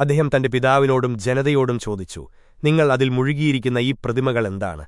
അദ്ദേഹം തന്റെ പിതാവിനോടും ജനതയോടും ചോദിച്ചു നിങ്ങൾ അതിൽ മുഴുകിയിരിക്കുന്ന ഈ പ്രതിമകൾ എന്താണ്?